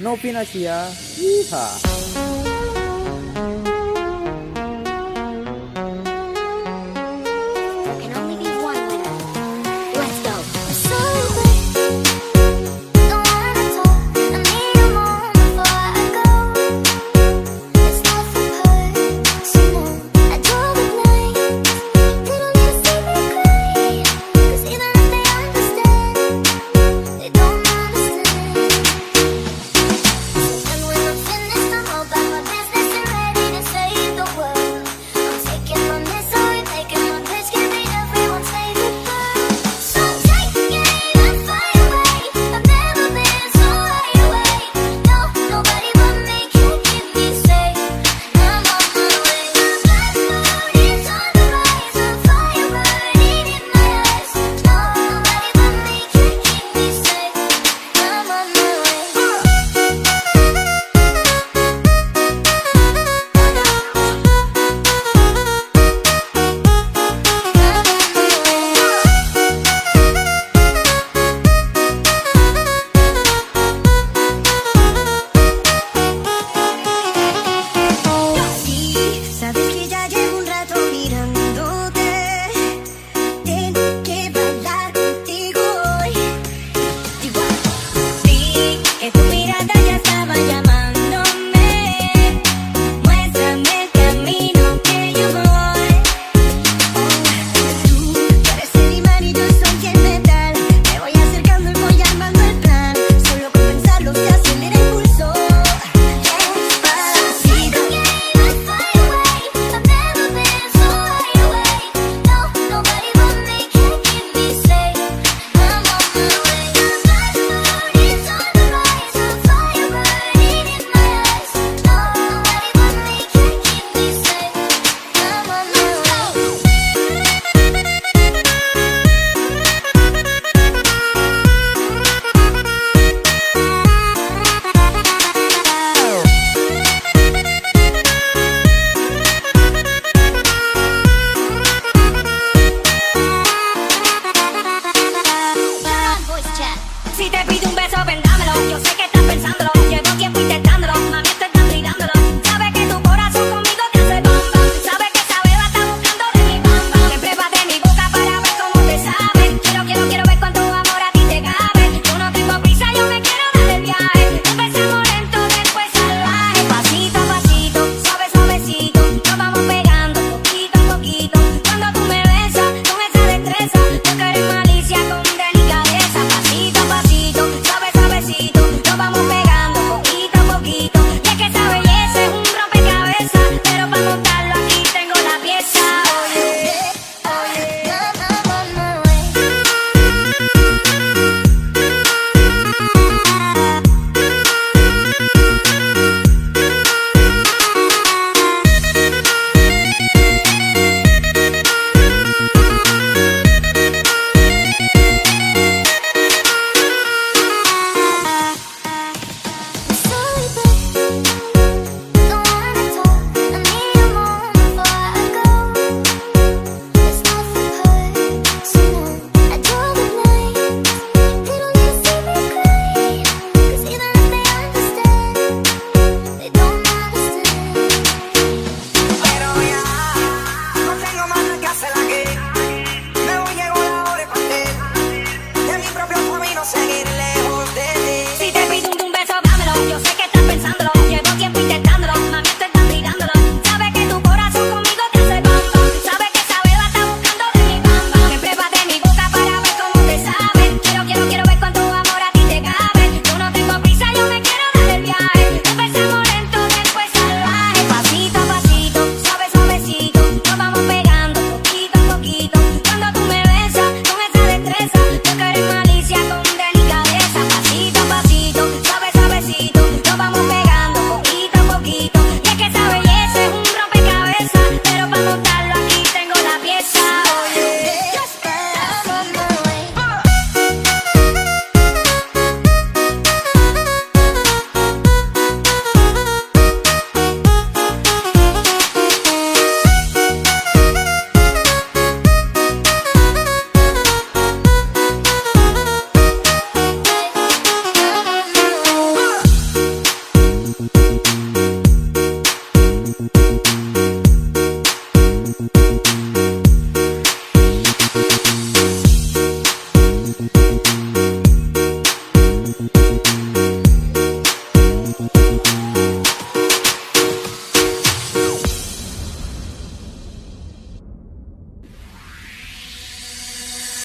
Novinasia. Yeehaw.